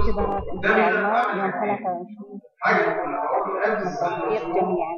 اختبارات انتهاء الله يوم 23 بالتوفيق جميعا